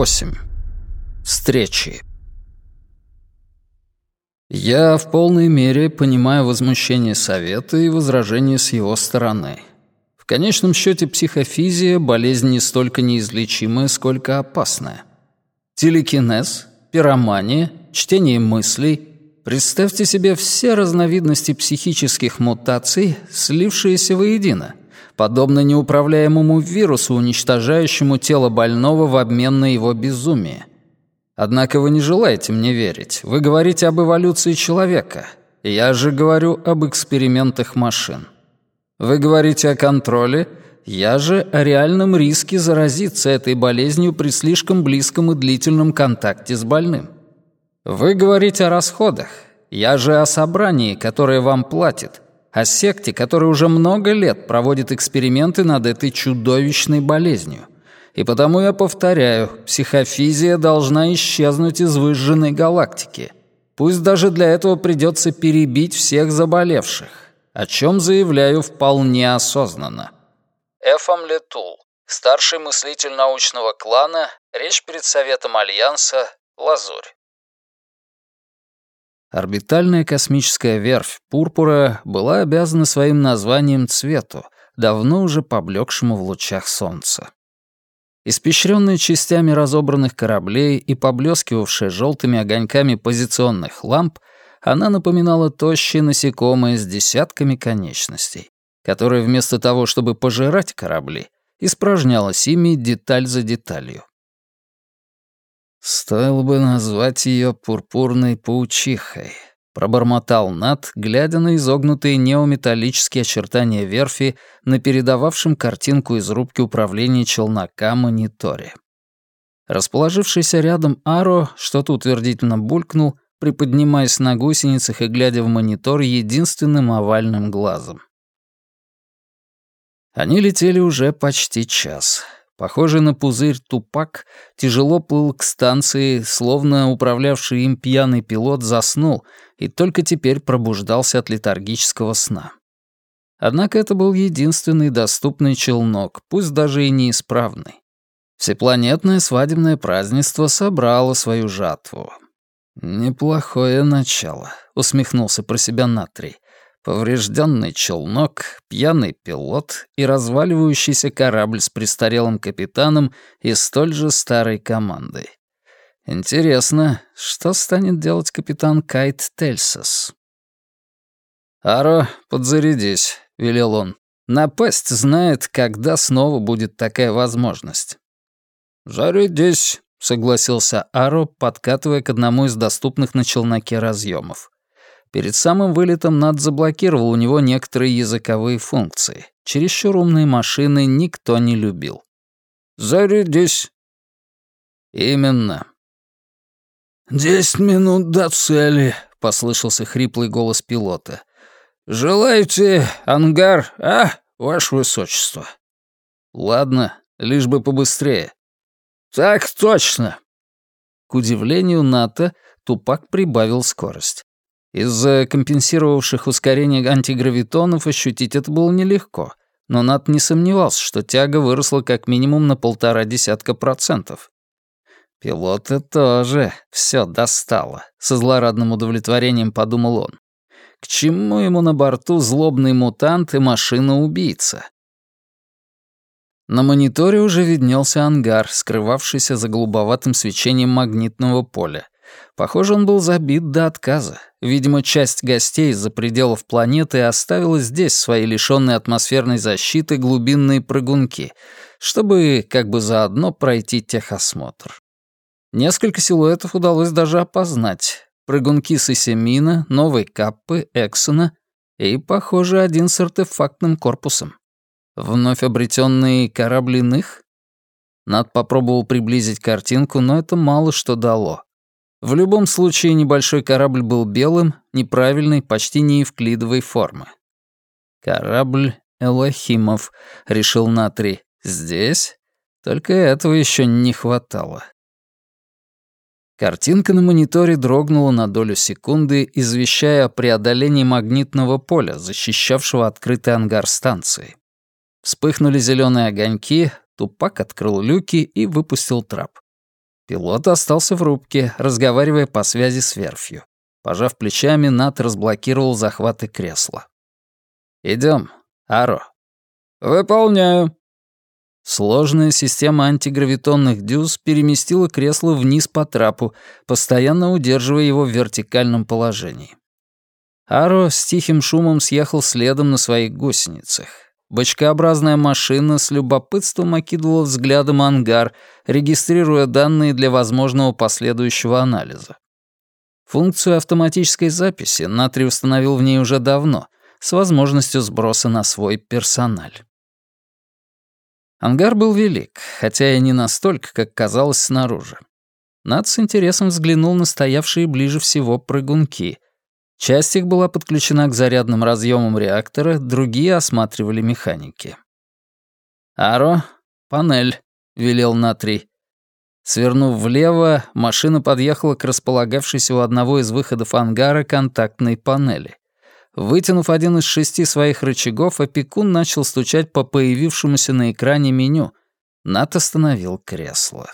8. Встречи. Я в полной мере понимаю возмущение Совета и возражения с его стороны. В конечном счете психофизия — болезнь не столько неизлечимая, сколько опасная. Телекинез, пиромания, чтение мыслей — представьте себе все разновидности психических мутаций, слившиеся воедино — подобно неуправляемому вирусу, уничтожающему тело больного в обмен на его безумие. Однако вы не желаете мне верить. Вы говорите об эволюции человека. Я же говорю об экспериментах машин. Вы говорите о контроле, я же о реальном риске заразиться этой болезнью при слишком близком и длительном контакте с больным. Вы говорите о расходах, я же о собрании, которое вам платит, о секте, которая уже много лет проводит эксперименты над этой чудовищной болезнью. И потому я повторяю, психофизия должна исчезнуть из выжженной галактики. Пусть даже для этого придется перебить всех заболевших, о чем заявляю вполне осознанно. Эфам Летул, старший мыслитель научного клана, речь перед Советом Альянса, Лазурь. Орбитальная космическая верфь «Пурпура» была обязана своим названием цвету, давно уже поблекшему в лучах солнца. Испещренная частями разобранных кораблей и поблескивавшая желтыми огоньками позиционных ламп, она напоминала тощее насекомое с десятками конечностей, которое вместо того, чтобы пожирать корабли, испражнялось ими деталь за деталью. «Стоило бы назвать ее пурпурной паучихой», — пробормотал Нат, глядя на изогнутые неометаллические очертания верфи на передававшем картинку из рубки управления челнока мониторе. Расположившийся рядом Аро что-то утвердительно булькнул, приподнимаясь на гусеницах и глядя в монитор единственным овальным глазом. Они летели уже почти час. Похожий на пузырь тупак тяжело плыл к станции, словно управлявший им пьяный пилот заснул и только теперь пробуждался от летаргического сна. Однако это был единственный доступный челнок, пусть даже и неисправный. Всепланетное свадебное празднество собрало свою жатву. «Неплохое начало», — усмехнулся про себя Натрий поврежденный челнок, пьяный пилот и разваливающийся корабль с престарелым капитаном и столь же старой командой. Интересно, что станет делать капитан Кайт Тельсос? «Аро, подзарядись», — велел он. «Напасть знает, когда снова будет такая возможность». «Зарядись», — согласился Аро, подкатывая к одному из доступных на челноке разъемов. Перед самым вылетом Над заблокировал у него некоторые языковые функции. Чересчур умные машины никто не любил. «Зарядись». «Именно». «Десять минут до цели», — послышался хриплый голос пилота. «Желаете ангар, а, ваше высочество?» «Ладно, лишь бы побыстрее». «Так точно». К удивлению НАТО, Тупак прибавил скорость. Из-за компенсировавших ускорение антигравитонов ощутить это было нелегко, но Нат не сомневался, что тяга выросла как минимум на полтора десятка процентов. Пилота тоже все достало, со злорадным удовлетворением подумал он. К чему ему на борту злобный мутант и машина-убийца? На мониторе уже виднелся ангар, скрывавшийся за голубоватым свечением магнитного поля. Похоже, он был забит до отказа. Видимо, часть гостей из-за пределов планеты оставила здесь свои лишённые атмосферной защиты глубинные прыгунки, чтобы как бы заодно пройти техосмотр. Несколько силуэтов удалось даже опознать. Прыгунки Сесемина, Новой Каппы, Эксона и, похоже, один с артефактным корпусом. Вновь обретенный корабль иных? Над попробовал приблизить картинку, но это мало что дало. В любом случае, небольшой корабль был белым, неправильной, почти не евклидовой формы. «Корабль Элохимов», — решил Натри. «Здесь? Только этого еще не хватало». Картинка на мониторе дрогнула на долю секунды, извещая о преодолении магнитного поля, защищавшего открытый ангар станции. Вспыхнули зеленые огоньки, Тупак открыл люки и выпустил трап. Пилот остался в рубке, разговаривая по связи с верфью. Пожав плечами, Нат разблокировал захваты кресла. Идем, Аро». «Выполняю». Сложная система антигравитонных дюз переместила кресло вниз по трапу, постоянно удерживая его в вертикальном положении. Аро с тихим шумом съехал следом на своих гусеницах. Бочкообразная машина с любопытством окидывала взглядом ангар, регистрируя данные для возможного последующего анализа. Функцию автоматической записи Натри установил в ней уже давно, с возможностью сброса на свой персональ. Ангар был велик, хотя и не настолько, как казалось снаружи. Над с интересом взглянул на стоявшие ближе всего прыгунки — Часть их была подключена к зарядным разъемам реактора, другие осматривали механики. «Аро, панель», — велел Натрий. Свернув влево, машина подъехала к располагавшейся у одного из выходов ангара контактной панели. Вытянув один из шести своих рычагов, опекун начал стучать по появившемуся на экране меню. Нат остановил кресло.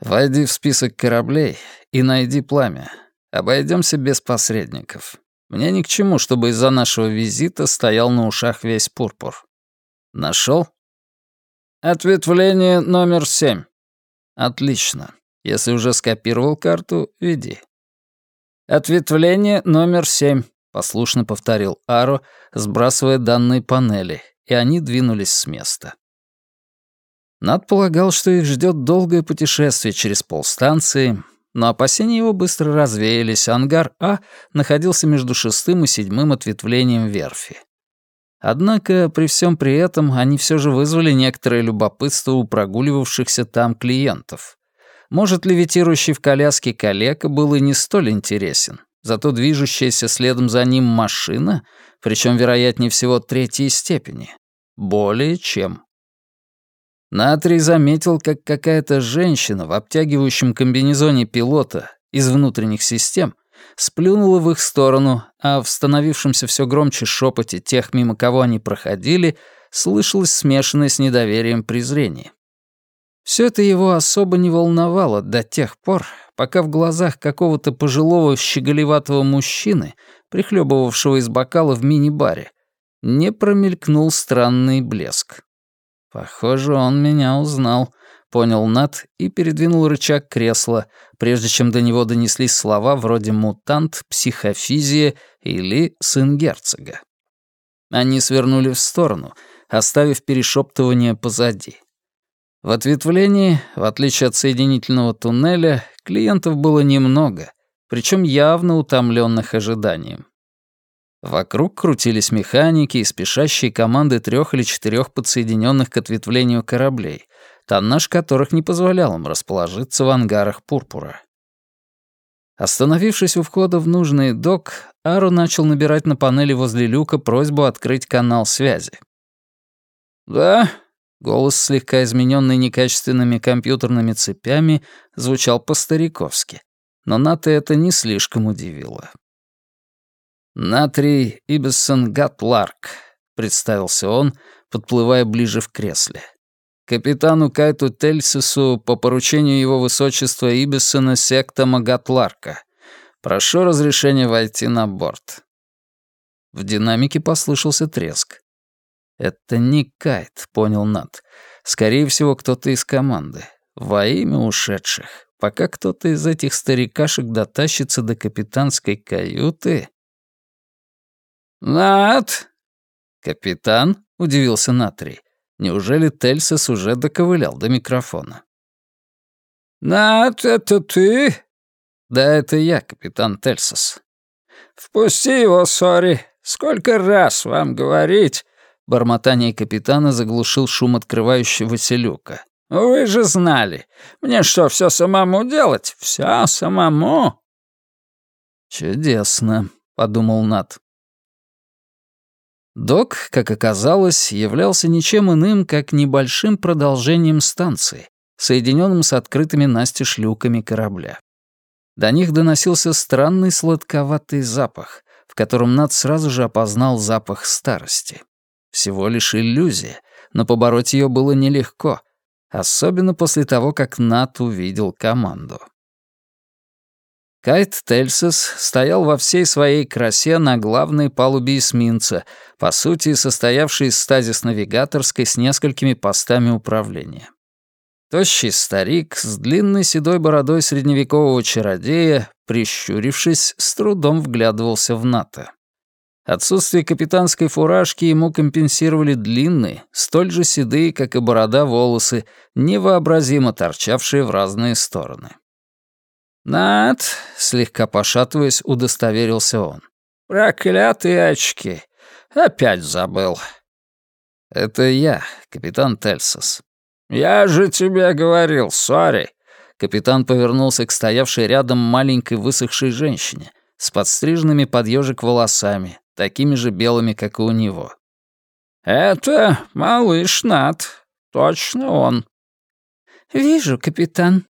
«Войди в список кораблей и найди пламя. Обойдемся без посредников. Мне ни к чему, чтобы из-за нашего визита стоял на ушах весь пурпур. Нашел? Ответвление номер семь. Отлично. Если уже скопировал карту, веди. Ответвление номер семь, послушно повторил Аро, сбрасывая данные панели, и они двинулись с места. Над полагал, что их ждет долгое путешествие через полстанции, но опасения его быстро развеялись, ангар А находился между шестым и седьмым ответвлением верфи. Однако при всем при этом они все же вызвали некоторое любопытство у прогуливавшихся там клиентов. Может, левитирующий в коляске калека был и не столь интересен, зато движущаяся следом за ним машина, причем вероятнее всего третьей степени, более чем. Натрий заметил, как какая-то женщина в обтягивающем комбинезоне пилота из внутренних систем сплюнула в их сторону, а в становившемся все громче шепоте тех, мимо кого они проходили, слышалось смешанное с недоверием презрение. Все это его особо не волновало до тех пор, пока в глазах какого-то пожилого щеголеватого мужчины, прихлебывавшего из бокала в мини-баре, не промелькнул странный блеск. «Похоже, он меня узнал», — понял Нат и передвинул рычаг кресла, прежде чем до него донеслись слова вроде «мутант», «психофизия» или «сын герцога». Они свернули в сторону, оставив перешептывание позади. В ответвлении, в отличие от соединительного туннеля, клиентов было немного, причем явно утомленных ожиданием. Вокруг крутились механики и спешащие команды трех или четырех подсоединенных к ответвлению кораблей, тоннаж которых не позволял им расположиться в ангарах пурпура. Остановившись у входа в нужный док, Ару начал набирать на панели возле люка просьбу открыть канал связи. «Да?» — голос, слегка измененный некачественными компьютерными цепями, звучал по-стариковски. Но Ната это не слишком удивило. «Натрий Ибессон Гатларк», — представился он, подплывая ближе в кресле. «Капитану Кайту Тельсису по поручению его высочества Ибессона Сектома Гатларка. Прошу разрешения войти на борт». В динамике послышался треск. «Это не Кайт», — понял Нат. «Скорее всего, кто-то из команды. Во имя ушедших. Пока кто-то из этих старикашек дотащится до капитанской каюты...» «Нат!» «Капитан?» — удивился Натрий. Неужели Тельсос уже доковылял до микрофона? «Нат, это ты?» «Да, это я, капитан Тельсос». «Впусти его, Сори. Сколько раз вам говорить?» Бормотание капитана заглушил шум открывающегося люка. «Вы же знали. Мне что, все самому делать? Все самому?» «Чудесно», — подумал Нат. Док, как оказалось, являлся ничем иным, как небольшим продолжением станции, соединенным с открытыми настежь люками корабля. До них доносился странный сладковатый запах, в котором Над сразу же опознал запах старости. Всего лишь иллюзия, но побороть ее было нелегко. особенно после того, как Нат увидел команду. Кайт Тельсес стоял во всей своей красе на главной палубе эсминца, по сути, состоявшей из стазис-навигаторской с несколькими постами управления. Тощий старик с длинной седой бородой средневекового чародея, прищурившись, с трудом вглядывался в НАТО. Отсутствие капитанской фуражки ему компенсировали длинные, столь же седые, как и борода, волосы, невообразимо торчавшие в разные стороны. «Над», — слегка пошатываясь, удостоверился он. «Проклятые очки! Опять забыл». «Это я, капитан Тельсос». «Я же тебе говорил, сори». Капитан повернулся к стоявшей рядом маленькой высохшей женщине с подстриженными под ежик волосами, такими же белыми, как и у него. «Это малыш Нат. Точно он». «Вижу, капитан»,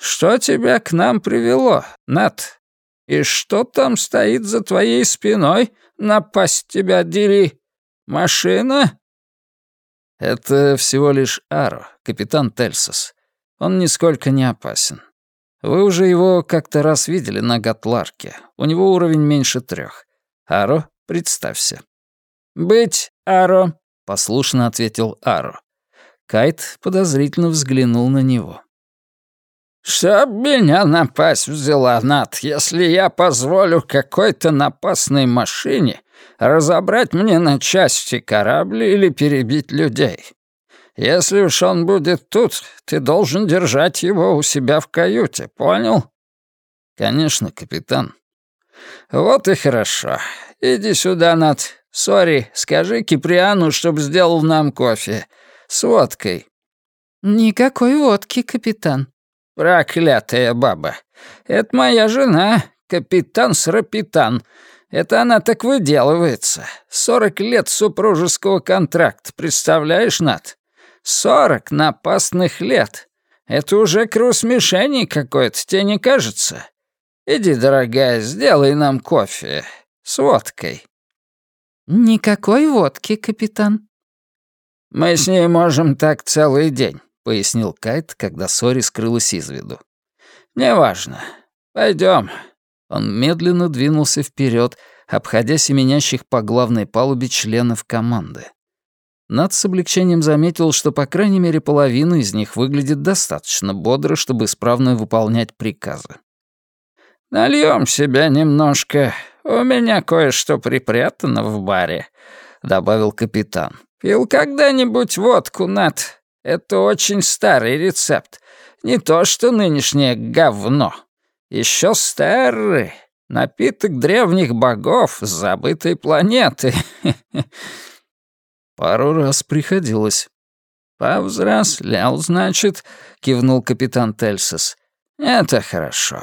«Что тебя к нам привело, Нат? И что там стоит за твоей спиной? Напасть тебя дери! Машина?» «Это всего лишь Аро, капитан Тельсос. Он нисколько не опасен. Вы уже его как-то раз видели на Гатларке. У него уровень меньше трех. Аро, представься». «Быть Аро», — послушно ответил Аро. Кайт подозрительно взглянул на него. «Чтоб меня напасть взяла, Над, если я позволю какой-то напасной машине разобрать мне на части корабль или перебить людей. Если уж он будет тут, ты должен держать его у себя в каюте, понял?» «Конечно, капитан». «Вот и хорошо. Иди сюда, Над. Сори, скажи Киприану, чтоб сделал нам кофе. С водкой». «Никакой водки, капитан», «Проклятая баба! Это моя жена, капитан Срапитан. Это она так выделывается. Сорок лет супружеского контракта, представляешь, Над? Сорок напасных лет. Это уже крус-мишени какой-то, тебе не кажется? Иди, дорогая, сделай нам кофе с водкой». «Никакой водки, капитан». «Мы с ней можем так целый день. — пояснил Кайт, когда Сори скрылась из виду. «Неважно. Пойдем. Он медленно двинулся вперед, обходя семенящих по главной палубе членов команды. Над с облегчением заметил, что по крайней мере половина из них выглядит достаточно бодро, чтобы исправно выполнять приказы. «Нальем себя немножко. У меня кое-что припрятано в баре», — добавил капитан. «Пил когда-нибудь водку, Над?» Это очень старый рецепт. Не то что нынешнее говно. Еще старый. Напиток древних богов забытой планеты. Пару раз приходилось. «Повзрослел, значит», — кивнул капитан Тельсос. «Это хорошо.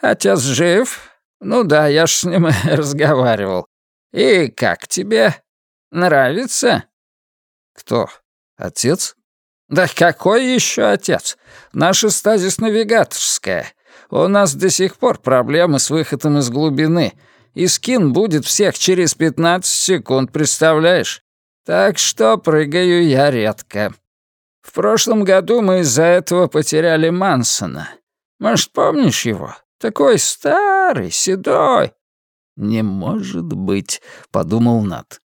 Отец жив? Ну да, я ж с ним разговаривал. И как тебе? Нравится?» «Кто? Отец?» «Да какой еще отец? Наша стазис-навигаторская. У нас до сих пор проблемы с выходом из глубины. И скин будет всех через 15 секунд, представляешь? Так что прыгаю я редко. В прошлом году мы из-за этого потеряли Мансона. Может, помнишь его? Такой старый, седой». «Не может быть», — подумал Нат.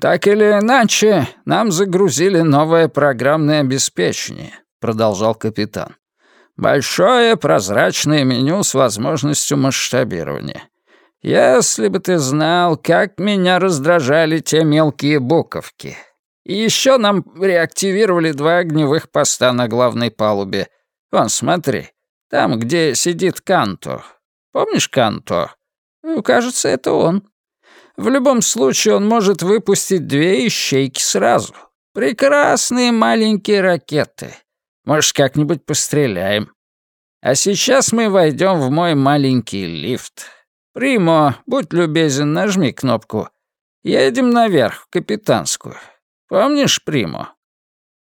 «Так или иначе, нам загрузили новое программное обеспечение», — продолжал капитан. «Большое прозрачное меню с возможностью масштабирования. Если бы ты знал, как меня раздражали те мелкие буковки. И еще нам реактивировали два огневых поста на главной палубе. Вон, смотри, там, где сидит Канто. Помнишь Канто? Ну, кажется, это он». В любом случае он может выпустить две ищейки сразу. Прекрасные маленькие ракеты. Может, как-нибудь постреляем. А сейчас мы войдем в мой маленький лифт. Примо, будь любезен, нажми кнопку. Едем наверх, в капитанскую. Помнишь Примо?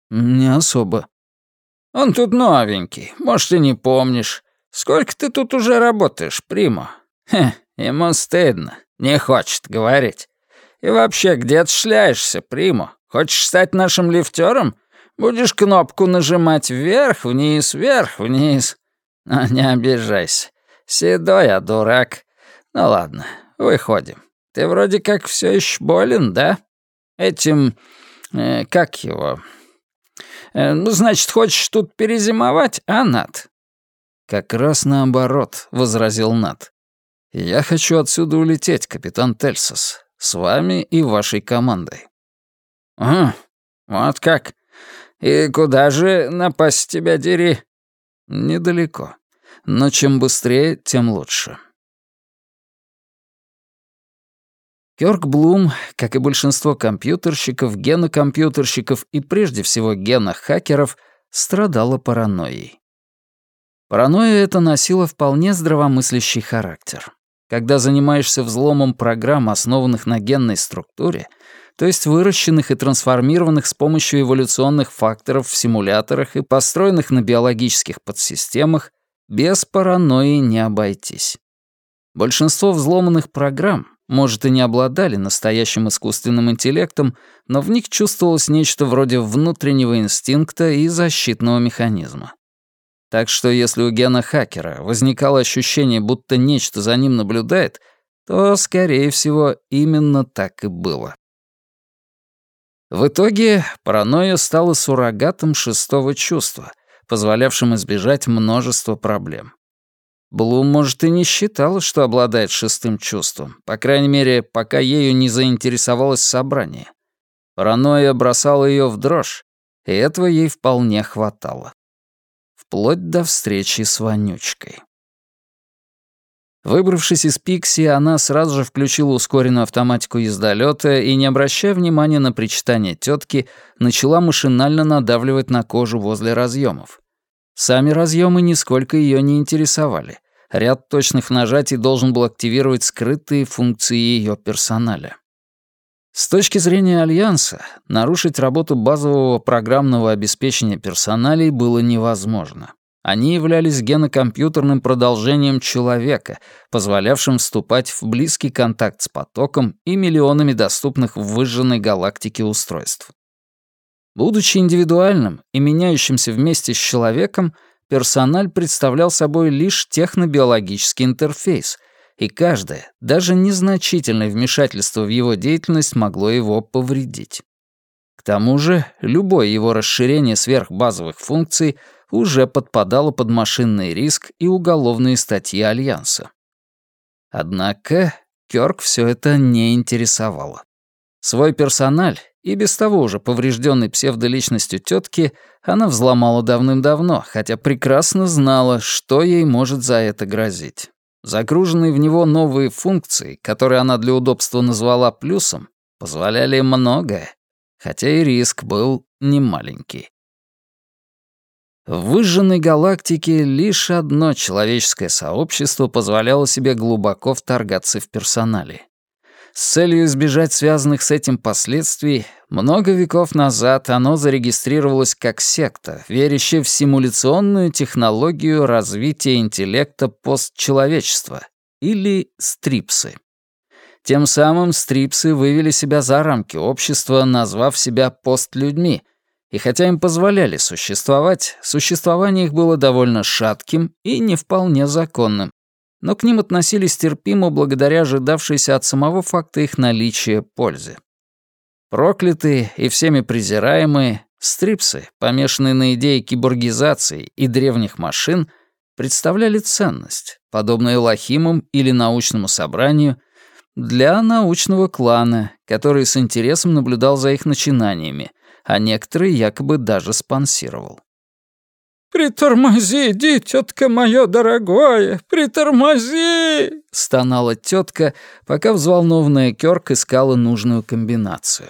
Не особо. Он тут новенький, может, и не помнишь. Сколько ты тут уже работаешь, Примо? Хе, ему стыдно. «Не хочет говорить. И вообще, где ты шляешься, Приму? Хочешь стать нашим лифтером? Будешь кнопку нажимать вверх-вниз, вверх-вниз. Но не обижайся. Седой, а дурак. Ну ладно, выходим. Ты вроде как все еще болен, да? Этим... Э, как его? Э, ну, значит, хочешь тут перезимовать, а, Нат?» «Как раз наоборот», — возразил Нат. «Я хочу отсюда улететь, капитан Тельсос, с вами и вашей командой». «А, вот как? И куда же напасть тебя дери?» «Недалеко. Но чем быстрее, тем лучше». Кёрк Блум, как и большинство компьютерщиков, генокомпьютерщиков и прежде всего генохакеров, страдала паранойей. Паранойя эта носила вполне здравомыслящий характер. Когда занимаешься взломом программ, основанных на генной структуре, то есть выращенных и трансформированных с помощью эволюционных факторов в симуляторах и построенных на биологических подсистемах, без паранойи не обойтись. Большинство взломанных программ, может, и не обладали настоящим искусственным интеллектом, но в них чувствовалось нечто вроде внутреннего инстинкта и защитного механизма. Так что если у гена хакера возникало ощущение, будто нечто за ним наблюдает, то, скорее всего, именно так и было. В итоге паранойя стала суррогатом шестого чувства, позволявшим избежать множества проблем. Блум, может, и не считала, что обладает шестым чувством, по крайней мере, пока ею не заинтересовалось собрание. Паранойя бросала ее в дрожь, и этого ей вполне хватало. Вплоть до встречи с Вонючкой. Выбравшись из Пикси, она сразу же включила ускоренную автоматику ездолета и, не обращая внимания на причитание тетки, начала машинально надавливать на кожу возле разъемов. Сами разъемы нисколько ее не интересовали. Ряд точных нажатий должен был активировать скрытые функции ее персоналя. С точки зрения Альянса, нарушить работу базового программного обеспечения персоналей было невозможно. Они являлись генокомпьютерным продолжением человека, позволявшим вступать в близкий контакт с потоком и миллионами доступных в выжженной галактике устройств. Будучи индивидуальным и меняющимся вместе с человеком, персональ представлял собой лишь технобиологический интерфейс, и каждое, даже незначительное вмешательство в его деятельность могло его повредить. К тому же, любое его расширение сверхбазовых функций уже подпадало под машинный риск и уголовные статьи Альянса. Однако Кёрк все это не интересовало. Свой персональ и без того уже поврежденной псевдоличностью тетки она взломала давным-давно, хотя прекрасно знала, что ей может за это грозить. Загруженные в него новые функции, которые она для удобства назвала плюсом, позволяли многое, хотя и риск был немаленький. В выжженной галактике лишь одно человеческое сообщество позволяло себе глубоко вторгаться в персонале. С целью избежать связанных с этим последствий, много веков назад оно зарегистрировалось как секта, верящая в симуляционную технологию развития интеллекта постчеловечества, или стрипсы. Тем самым стрипсы вывели себя за рамки общества, назвав себя постлюдьми, и хотя им позволяли существовать, существование их было довольно шатким и не вполне законным, но к ним относились терпимо благодаря ожидавшейся от самого факта их наличия пользы. Проклятые и всеми презираемые, стрипсы, помешанные на идее киборгизации и древних машин, представляли ценность, подобную Лохимам или научному собранию, для научного клана, который с интересом наблюдал за их начинаниями, а некоторые якобы даже спонсировал. «Притормози, дитятка мое дорогое, притормози!» — стонала тетка, пока взволнованная Кёрк искала нужную комбинацию.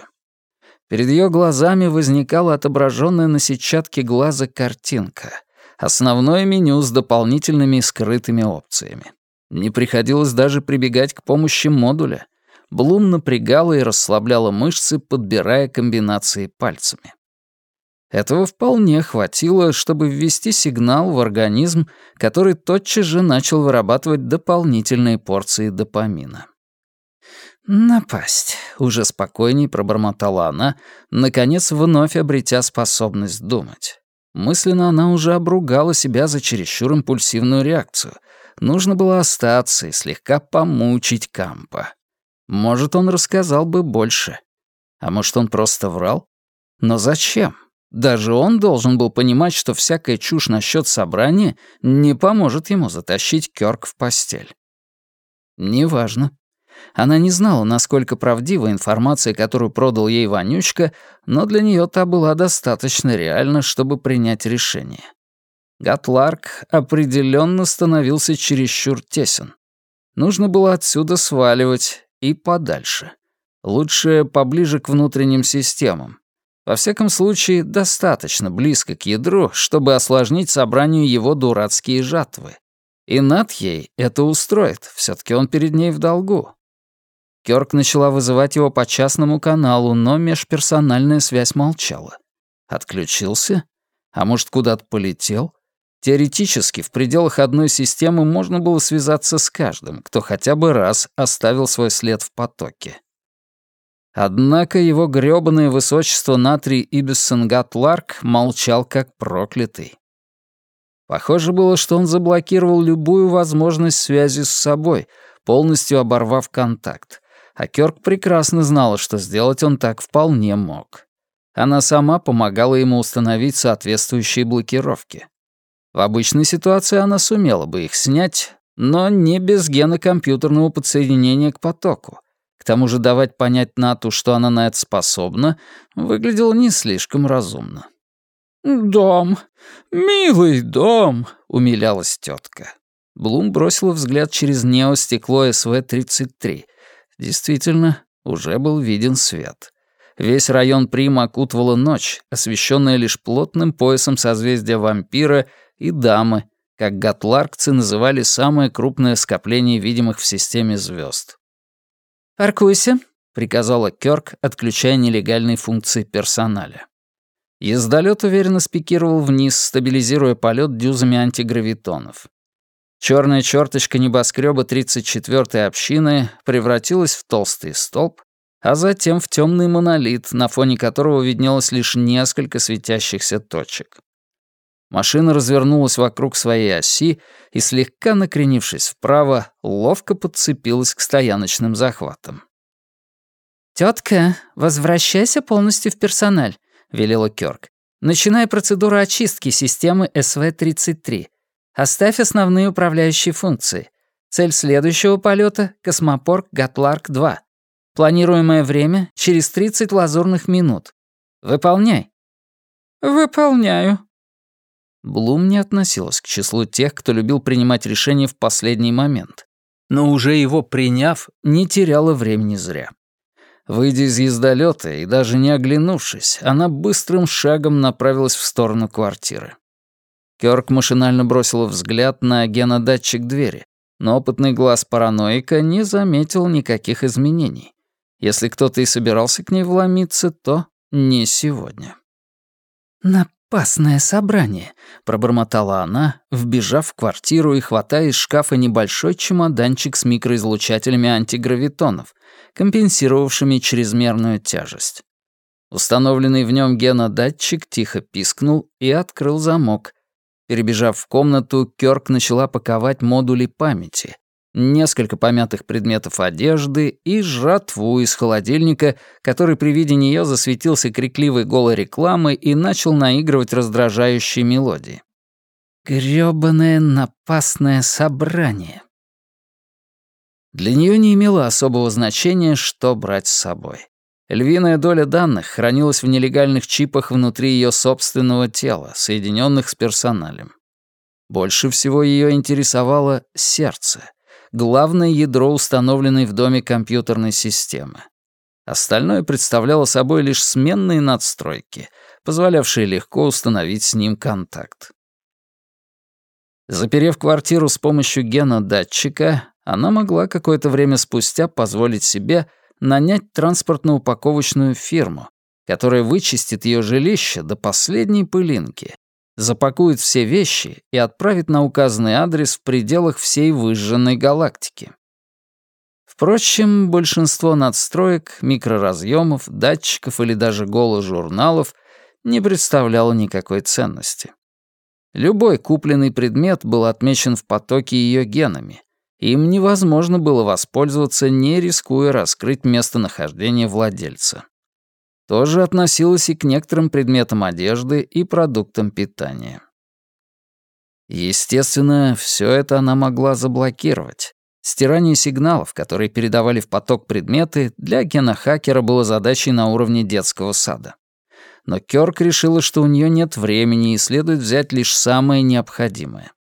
Перед ее глазами возникала отображенная на сетчатке глаза картинка. Основное меню с дополнительными скрытыми опциями. Не приходилось даже прибегать к помощи модуля. Блум напрягала и расслабляла мышцы, подбирая комбинации пальцами. Этого вполне хватило, чтобы ввести сигнал в организм, который тотчас же начал вырабатывать дополнительные порции допамина. «Напасть», — уже спокойней пробормотала она, наконец вновь обретя способность думать. Мысленно она уже обругала себя за чересчур импульсивную реакцию. Нужно было остаться и слегка помучить Кампа. Может, он рассказал бы больше. А может, он просто врал? Но зачем? Даже он должен был понимать, что всякая чушь насчет собрания не поможет ему затащить Кёрк в постель. Неважно. Она не знала, насколько правдива информация, которую продал ей Вонючка, но для нее та была достаточно реальна, чтобы принять решение. Гатларк определенно становился чересчур тесен. Нужно было отсюда сваливать и подальше. Лучше поближе к внутренним системам. Во всяком случае, достаточно близко к ядру, чтобы осложнить собранию его дурацкие жатвы. И над ей это устроит, все таки он перед ней в долгу. Кёрк начала вызывать его по частному каналу, но межперсональная связь молчала. Отключился? А может, куда-то полетел? Теоретически, в пределах одной системы можно было связаться с каждым, кто хотя бы раз оставил свой след в потоке. Однако его грёбаное высочество Натрий Ибиссенгат Ларк молчал как проклятый. Похоже было, что он заблокировал любую возможность связи с собой, полностью оборвав контакт, а Кёрк прекрасно знала, что сделать он так вполне мог. Она сама помогала ему установить соответствующие блокировки. В обычной ситуации она сумела бы их снять, но не без гена компьютерного подсоединения к потоку. К тому же давать понять Нату, что она на это способна, выглядело не слишком разумно. «Дом, милый дом», — умилялась тетка. Блум бросила взгляд через неостекло СВ-33 — Действительно, уже был виден свет. Весь район Прима окутывала ночь, освещенная лишь плотным поясом созвездия вампира и дамы, как гатларкцы называли самое крупное скопление видимых в системе звезд. «Паркуйся», — приказала Кёрк, отключая нелегальные функции персоналя. Ездолет уверенно спикировал вниз, стабилизируя полет дюзами антигравитонов. Черная черточка небоскреба 34-й общины превратилась в толстый столб, а затем в темный монолит, на фоне которого виднелось лишь несколько светящихся точек. Машина развернулась вокруг своей оси и, слегка накренившись вправо, ловко подцепилась к стояночным захватам. «Тётка, возвращайся полностью в персональ», — велела Кёрк. «Начинай процедуру очистки системы СВ-33. Оставь основные управляющие функции. Цель следующего полета — космопорт Гатларк-2. Планируемое время — через 30 лазурных минут. Выполняй». «Выполняю». Блум не относилась к числу тех, кто любил принимать решения в последний момент. Но уже его приняв, не теряла времени зря. Выйдя из ездолета и даже не оглянувшись, она быстрым шагом направилась в сторону квартиры. Кёрк машинально бросила взгляд на генодатчик двери, но опытный глаз параноика не заметил никаких изменений. Если кто-то и собирался к ней вломиться, то не сегодня. «Напасное собрание», — пробормотала она, вбежав в квартиру и хватая из шкафа небольшой чемоданчик с микроизлучателями антигравитонов, компенсировавшими чрезмерную тяжесть. Установленный в нем генодатчик тихо пискнул и открыл замок, Перебежав в комнату, Кёрк начала паковать модули памяти, несколько помятых предметов одежды и жратву из холодильника, который при виде нее засветился крикливой голой рекламой и начал наигрывать раздражающие мелодии. Грёбаное напасное собрание. Для нее не имело особого значения, что брать с собой. Львиная доля данных хранилась в нелегальных чипах внутри ее собственного тела, соединенных с персоналем. Больше всего ее интересовало сердце, главное ядро установленной в доме компьютерной системы. Остальное представляло собой лишь сменные надстройки, позволявшие легко установить с ним контакт. Заперев квартиру с помощью гена-датчика, она могла какое-то время спустя позволить себе нанять транспортно-упаковочную фирму, которая вычистит ее жилище до последней пылинки, запакует все вещи и отправит на указанный адрес в пределах всей выжженной галактики. Впрочем, большинство надстроек, микроразъемов, датчиков или даже голых журналов не представляло никакой ценности. Любой купленный предмет был отмечен в потоке ее генами. Им невозможно было воспользоваться, не рискуя раскрыть местонахождение владельца. То же относилось и к некоторым предметам одежды и продуктам питания. Естественно, все это она могла заблокировать. Стирание сигналов, которые передавали в поток предметы, для гена-хакера было задачей на уровне детского сада. Но Кёрк решила, что у нее нет времени и следует взять лишь самое необходимое.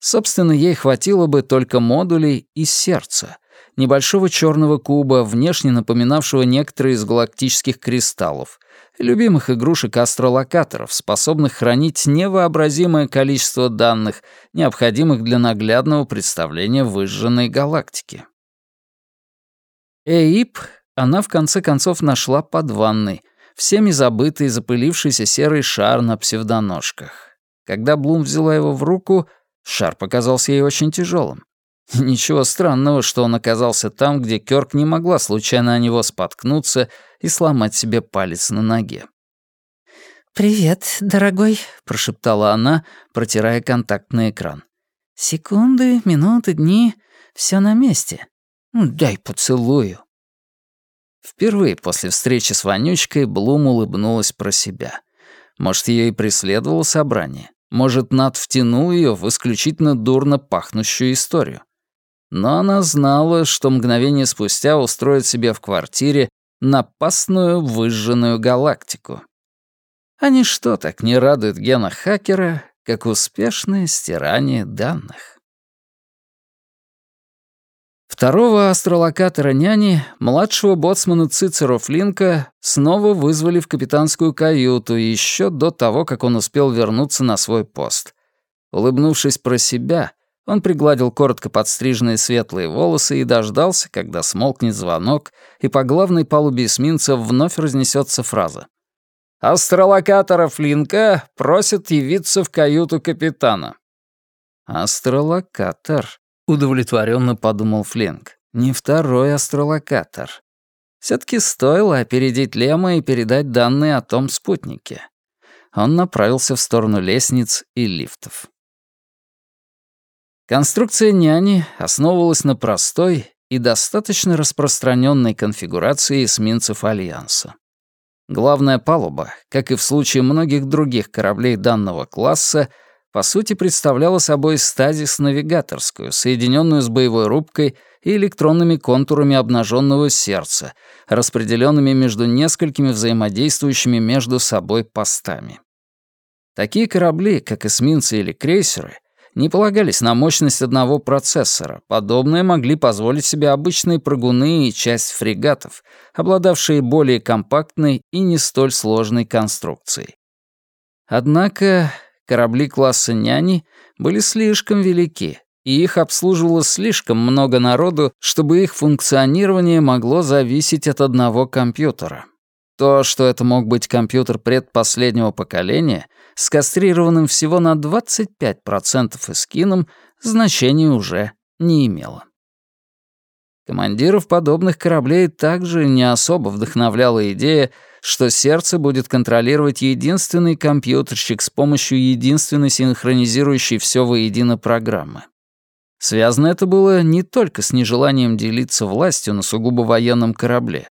Собственно, ей хватило бы только модулей и сердца, небольшого черного куба, внешне напоминавшего некоторые из галактических кристаллов, любимых игрушек астролокаторов, способных хранить невообразимое количество данных, необходимых для наглядного представления выжженной галактики. Эип она в конце концов нашла под ванной, всеми забытый запылившийся серый шар на псевдоножках. Когда Блум взяла его в руку, шар показался ей очень тяжелым. Ничего странного, что он оказался там, где Кёрк не могла случайно о него споткнуться и сломать себе палец на ноге. «Привет, дорогой», — прошептала она, протирая контактный экран. «Секунды, минуты, дни — все на месте. Дай поцелую». Впервые после встречи с Вонючкой Блум улыбнулась про себя. Может, ее и преследовало собрание. Может, Над втянул ее в исключительно дурно пахнущую историю. Но она знала, что мгновение спустя устроит себе в квартире напасную выжженную галактику. А ничто так не радует гена хакера, как успешное стирание данных. Второго астролокатора няни, младшего боцмана Цицеро Флинка, снова вызвали в капитанскую каюту еще до того, как он успел вернуться на свой пост. Улыбнувшись про себя, он пригладил коротко подстриженные светлые волосы и дождался, когда смолкнет звонок, и по главной палубе эсминца вновь разнесется фраза. «Астролокатора Флинка просят явиться в каюту капитана». «Астролокатор», — удовлетворенно подумал Флинк. «Не второй астролокатор. Все-таки стоило опередить Лема и передать данные о том спутнике». Он направился в сторону лестниц и лифтов. Конструкция няни основывалась на простой и достаточно распространенной конфигурации эсминцев Альянса. Главная палуба, как и в случае многих других кораблей данного класса, по сути представляла собой стазис-навигаторскую, соединенную с боевой рубкой и электронными контурами обнаженного сердца, распределенными между несколькими взаимодействующими между собой постами. Такие корабли, как эсминцы или крейсеры — не полагались на мощность одного процессора. Подобное могли позволить себе обычные прыгуны и часть фрегатов, обладавшие более компактной и не столь сложной конструкцией. Однако корабли класса «Няни» были слишком велики, и их обслуживало слишком много народу, чтобы их функционирование могло зависеть от одного компьютера. То, что это мог быть компьютер предпоследнего поколения, скастрированным всего на 25% эскином, значения уже не имело. Командиров подобных кораблей также не особо вдохновляла идея, что сердце будет контролировать единственный компьютерщик с помощью единственной синхронизирующей все воедино программы. Связано это было не только с нежеланием делиться властью на сугубо военном корабле,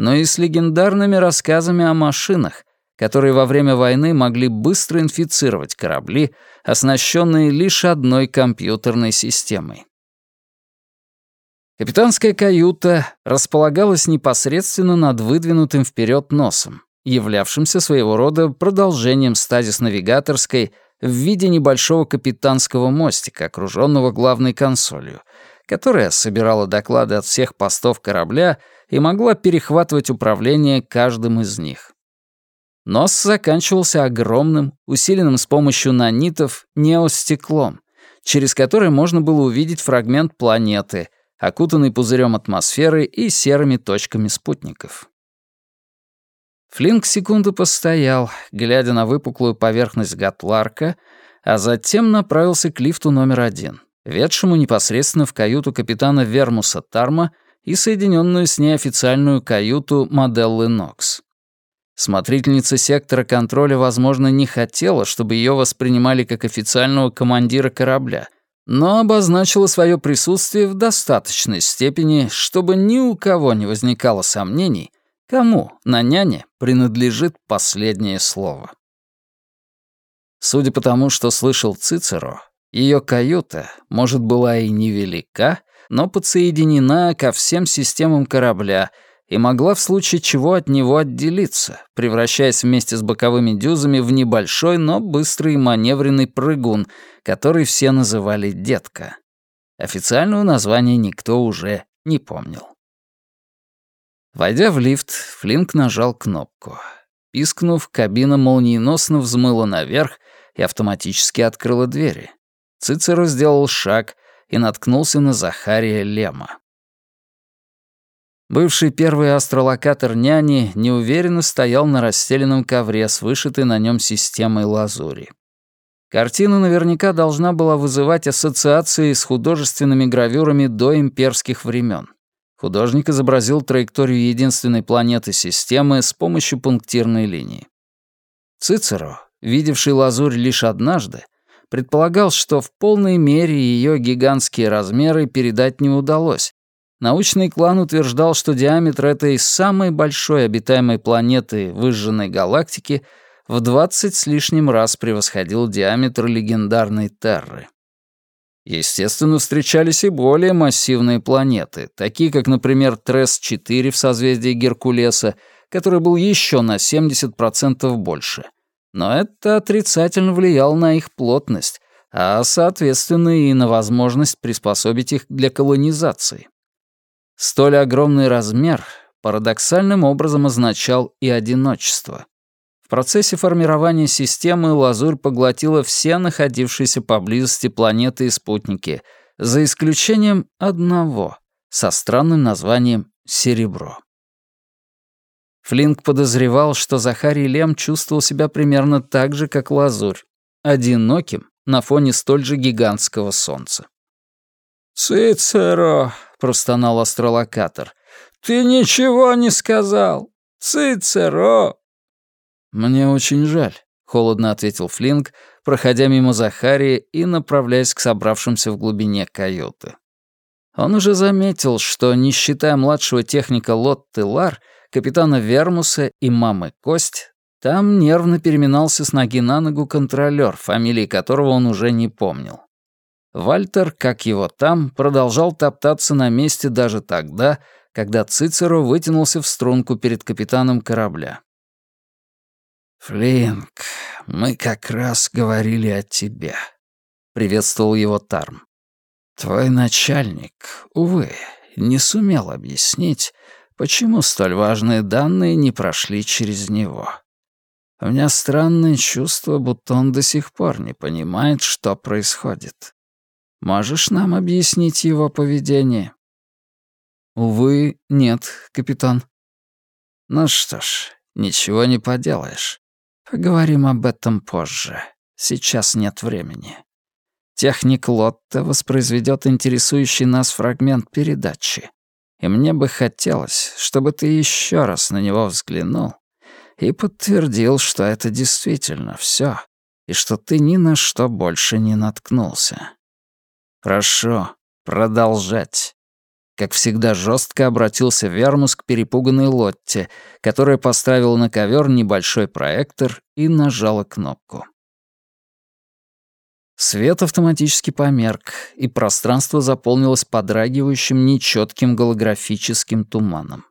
но и с легендарными рассказами о машинах, которые во время войны могли быстро инфицировать корабли, оснащенные лишь одной компьютерной системой. Капитанская каюта располагалась непосредственно над выдвинутым вперед носом, являвшимся своего рода продолжением стазис-навигаторской в виде небольшого капитанского мостика, окруженного главной консолью, которая собирала доклады от всех постов корабля и могла перехватывать управление каждым из них. Нос заканчивался огромным, усиленным с помощью нанитов, неостеклом, через которое можно было увидеть фрагмент планеты, окутанный пузырем атмосферы и серыми точками спутников. Флинк секунду постоял, глядя на выпуклую поверхность Гатларка, а затем направился к лифту номер один, ведшему непосредственно в каюту капитана Вермуса Тарма и соединенную с ней официальную каюту Моделлы Нокс. Смотрительница сектора контроля, возможно, не хотела, чтобы ее воспринимали как официального командира корабля, но обозначила свое присутствие в достаточной степени, чтобы ни у кого не возникало сомнений, кому на няне принадлежит последнее слово. Судя по тому, что слышал Цицеро, ее каюта, может, была и невелика, но подсоединена ко всем системам корабля и могла в случае чего от него отделиться, превращаясь вместе с боковыми дюзами в небольшой, но быстрый и маневренный прыгун, который все называли «детка». Официального названия никто уже не помнил. Войдя в лифт, Флинк нажал кнопку. Пискнув, кабина молниеносно взмыла наверх и автоматически открыла двери. Цицеро сделал шаг и наткнулся на Захария Лема. Бывший первый астролокатор няни неуверенно стоял на расстеленном ковре с вышитой на нем системой лазури. Картина наверняка должна была вызывать ассоциации с художественными гравюрами до имперских времен. Художник изобразил траекторию единственной планеты системы с помощью пунктирной линии. Цицеро, видевший лазурь лишь однажды, предполагал, что в полной мере ее гигантские размеры передать не удалось. Научный клан утверждал, что диаметр этой самой большой обитаемой планеты выжженной галактики в 20 с лишним раз превосходил диаметр легендарной Терры. Естественно, встречались и более массивные планеты, такие как, например, Трес-4 в созвездии Геркулеса, который был еще на 70% больше — но это отрицательно влияло на их плотность, а, соответственно, и на возможность приспособить их для колонизации. Столь огромный размер парадоксальным образом означал и одиночество. В процессе формирования системы лазурь поглотила все находившиеся поблизости планеты и спутники, за исключением одного, со странным названием «Серебро». Флинк подозревал, что Захарий Лем чувствовал себя примерно так же, как Лазурь, одиноким на фоне столь же гигантского солнца. «Цицеро», — простонал астролокатор, — «ты ничего не сказал! Цицеро!» «Мне очень жаль», — холодно ответил Флинк, проходя мимо Захарии и направляясь к собравшимся в глубине каюты. Он уже заметил, что, не считая младшего техника Лотты Лар, капитана Вермуса и мамы Кость, там нервно переминался с ноги на ногу контролёр, фамилии которого он уже не помнил. Вальтер, как его там, продолжал топтаться на месте даже тогда, когда Цицеро вытянулся в струнку перед капитаном корабля. «Флинк, мы как раз говорили о тебе», — приветствовал его Тарм. «Твой начальник, увы, не сумел объяснить, Почему столь важные данные не прошли через него? У меня странное чувство, будто он до сих пор не понимает, что происходит. Можешь нам объяснить его поведение? Увы, нет, капитан. Ну что ж, ничего не поделаешь. Поговорим об этом позже. Сейчас нет времени. Техник Лотта воспроизведет интересующий нас фрагмент передачи и мне бы хотелось, чтобы ты еще раз на него взглянул и подтвердил, что это действительно все, и что ты ни на что больше не наткнулся. Прошу, продолжать. Как всегда жестко обратился Вермус к перепуганной Лотте, которая поставила на ковер небольшой проектор и нажала кнопку. Свет автоматически померк, и пространство заполнилось подрагивающим нечетким голографическим туманом.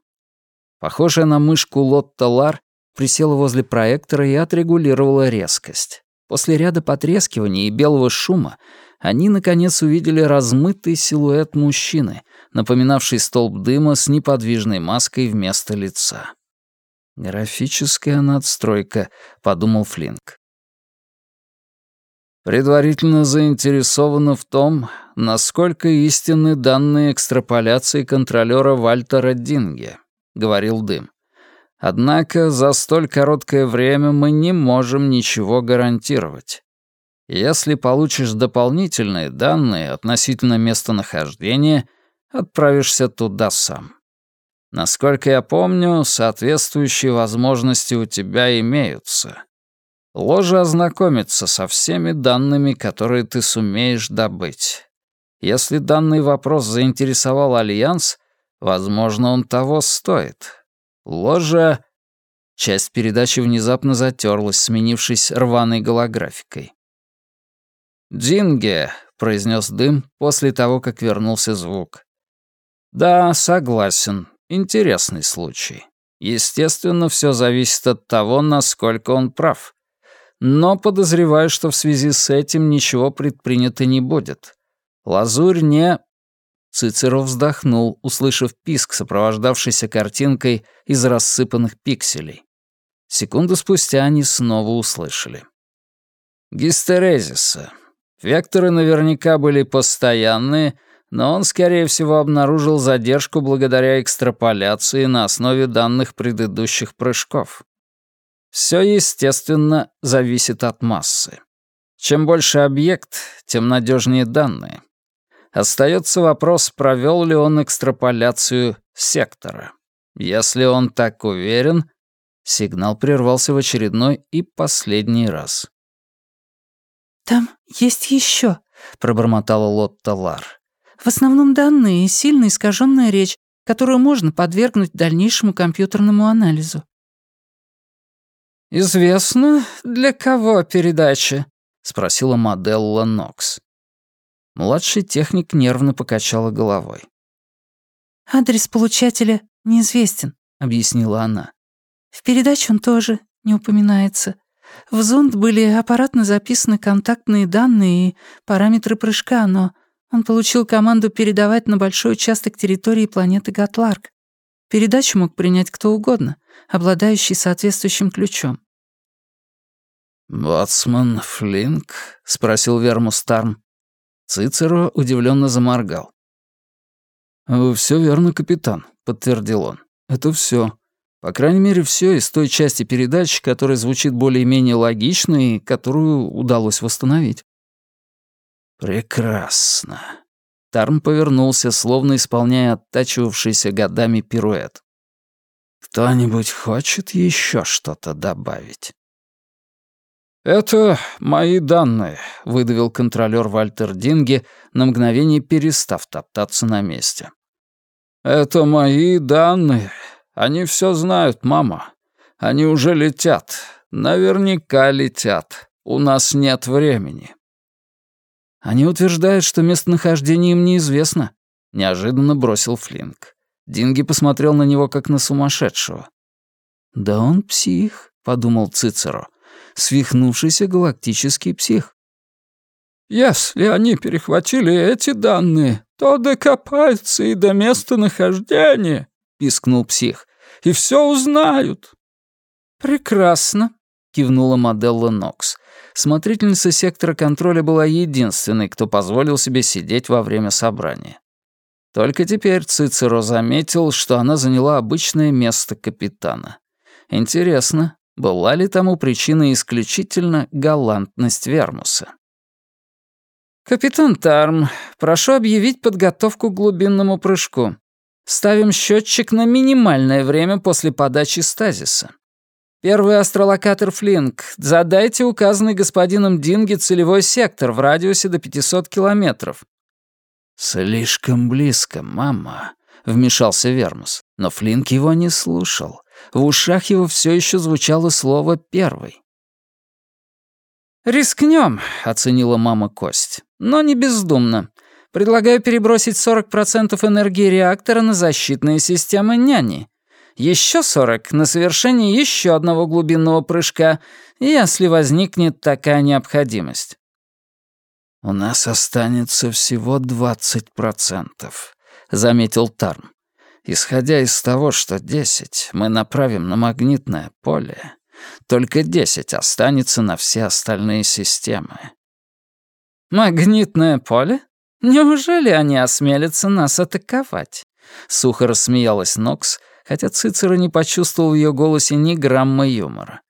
Похожая на мышку Лотта Лар присела возле проектора и отрегулировала резкость. После ряда потрескиваний и белого шума они, наконец, увидели размытый силуэт мужчины, напоминавший столб дыма с неподвижной маской вместо лица. «Графическая надстройка», — подумал Флинк предварительно заинтересована в том, насколько истинны данные экстраполяции контролера Вальтера Динге», — говорил Дым. «Однако за столь короткое время мы не можем ничего гарантировать. Если получишь дополнительные данные относительно местонахождения, отправишься туда сам. Насколько я помню, соответствующие возможности у тебя имеются. Ложа ознакомится со всеми данными, которые ты сумеешь добыть. Если данный вопрос заинтересовал Альянс, возможно, он того стоит. Ложа... Часть передачи внезапно затерлась, сменившись рваной голографикой. «Динге», — произнес дым после того, как вернулся звук. «Да, согласен. Интересный случай. Естественно, все зависит от того, насколько он прав. Но подозреваю, что в связи с этим ничего предпринято не будет. Лазурь не...» Цицеров вздохнул, услышав писк, сопровождавшийся картинкой из рассыпанных пикселей. Секунду спустя они снова услышали. Гистерезиса. Векторы наверняка были постоянные, но он, скорее всего, обнаружил задержку благодаря экстраполяции на основе данных предыдущих прыжков. Все, естественно, зависит от массы. Чем больше объект, тем надежнее данные. Остается вопрос, провел ли он экстраполяцию сектора. Если он так уверен, сигнал прервался в очередной и последний раз. «Там есть еще, пробормотала Лотта Лар. «В основном данные и сильно искаженная речь, которую можно подвергнуть дальнейшему компьютерному анализу». «Известно, для кого передача?» — спросила Маделла Нокс. Младший техник нервно покачала головой. «Адрес получателя неизвестен», — объяснила она. «В передаче он тоже не упоминается. В зонд были аппаратно записаны контактные данные и параметры прыжка, но он получил команду передавать на большой участок территории планеты Гатларк. Передачу мог принять кто угодно, обладающий соответствующим ключом. «Боцман Флинк?» — спросил Вермус Тарм. Цицеро удивленно заморгал. «Все верно, капитан», — подтвердил он. «Это все. По крайней мере, все из той части передачи, которая звучит более-менее логично и которую удалось восстановить». «Прекрасно». Тарм повернулся, словно исполняя оттачивавшийся годами пируэт. «Кто-нибудь хочет еще что-то добавить?» «Это мои данные», — выдавил контролёр Вальтер Динге, на мгновение перестав топтаться на месте. «Это мои данные. Они все знают, мама. Они уже летят. Наверняка летят. У нас нет времени». «Они утверждают, что местонахождение им неизвестно», — неожиданно бросил Флинк. Динги посмотрел на него, как на сумасшедшего. «Да он псих», — подумал Цицеро свихнувшийся галактический псих. «Если они перехватили эти данные, то докопаются и до местонахождения», — пискнул псих, — «и все узнают». «Прекрасно», — кивнула Моделла Нокс. Смотрительница сектора контроля была единственной, кто позволил себе сидеть во время собрания. Только теперь Цицеро заметил, что она заняла обычное место капитана. Интересно, была ли тому причиной исключительно галантность Вермуса? «Капитан Тарм, прошу объявить подготовку к глубинному прыжку. Ставим счетчик на минимальное время после подачи стазиса. Первый астролокатор Флинк, задайте указанный господином Динги целевой сектор в радиусе до 500 километров». «Слишком близко, мама», — вмешался Вермус, но Флинк его не слушал. В ушах его все еще звучало слово «первый». «Рискнем», — оценила мама Кость, — «но не бездумно. Предлагаю перебросить 40% энергии реактора на защитные системы няни. Еще 40 на совершение еще одного глубинного прыжка, если возникнет такая необходимость». «У нас останется всего 20%, — заметил Тарм. Исходя из того, что 10 мы направим на магнитное поле, только 10 останется на все остальные системы. «Магнитное поле? Неужели они осмелятся нас атаковать?» Сухо рассмеялась Нокс, хотя Цицера не почувствовал в ее голосе ни грамма юмора.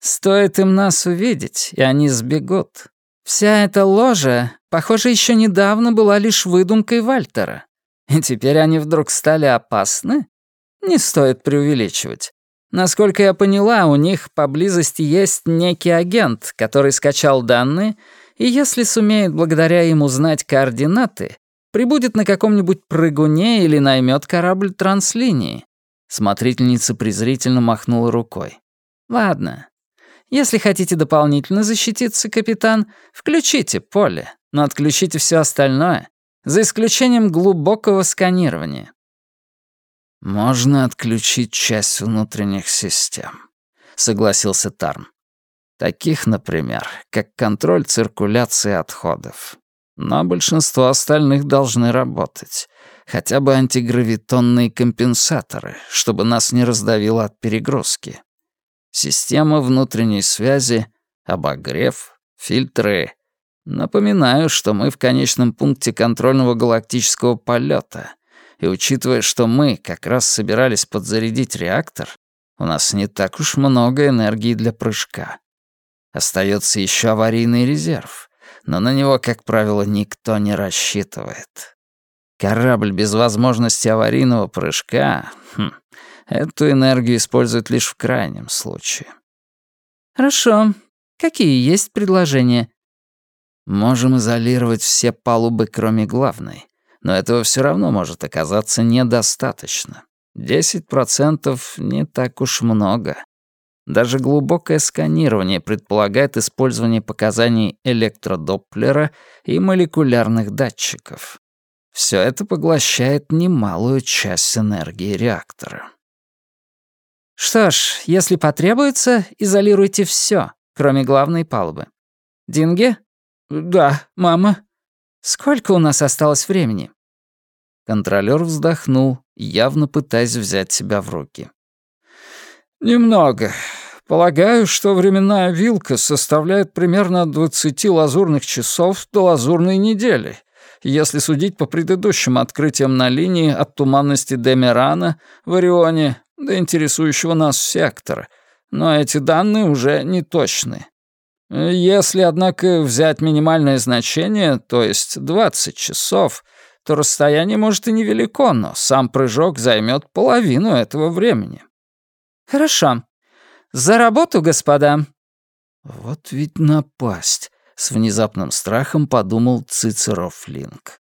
«Стоит им нас увидеть, и они сбегут. Вся эта ложа, похоже, еще недавно была лишь выдумкой Вальтера. И теперь они вдруг стали опасны? Не стоит преувеличивать. Насколько я поняла, у них поблизости есть некий агент, который скачал данные, и если сумеет благодаря им узнать координаты, прибудет на каком-нибудь прыгуне или наймет корабль транслинии. Смотрительница презрительно махнула рукой. «Ладно. Если хотите дополнительно защититься, капитан, включите поле, но отключите все остальное, за исключением глубокого сканирования. «Можно отключить часть внутренних систем», — согласился Тарн. «Таких, например, как контроль циркуляции отходов. Но большинство остальных должны работать. Хотя бы антигравитонные компенсаторы, чтобы нас не раздавило от перегрузки. Система внутренней связи, обогрев, фильтры. Напоминаю, что мы в конечном пункте контрольного галактического полета — и учитывая, что мы как раз собирались подзарядить реактор, у нас не так уж много энергии для прыжка. Остается еще аварийный резерв, но на него, как правило, никто не рассчитывает. Корабль без возможности аварийного прыжка... Хм, эту энергию используют лишь в крайнем случае. Хорошо. Какие есть предложения? Можем изолировать все палубы, кроме главной но этого все равно может оказаться недостаточно. 10% не так уж много. Даже глубокое сканирование предполагает использование показаний электродопплера и молекулярных датчиков. Все это поглощает немалую часть энергии реактора. Что ж, если потребуется, изолируйте все, кроме главной палубы. Динге? Да, мама. Сколько у нас осталось времени? Контролёр вздохнул, явно пытаясь взять себя в руки. «Немного. Полагаю, что временная вилка составляет примерно от 20 лазурных часов до лазурной недели, если судить по предыдущим открытиям на линии от туманности Демирана в Орионе до интересующего нас сектора, но эти данные уже не точны. Если, однако, взять минимальное значение, то есть 20 часов, то расстояние может и невелико, но сам прыжок займет половину этого времени. Хорошо. За работу, господа. Вот ведь напасть, с внезапным страхом подумал Цицеров Линк.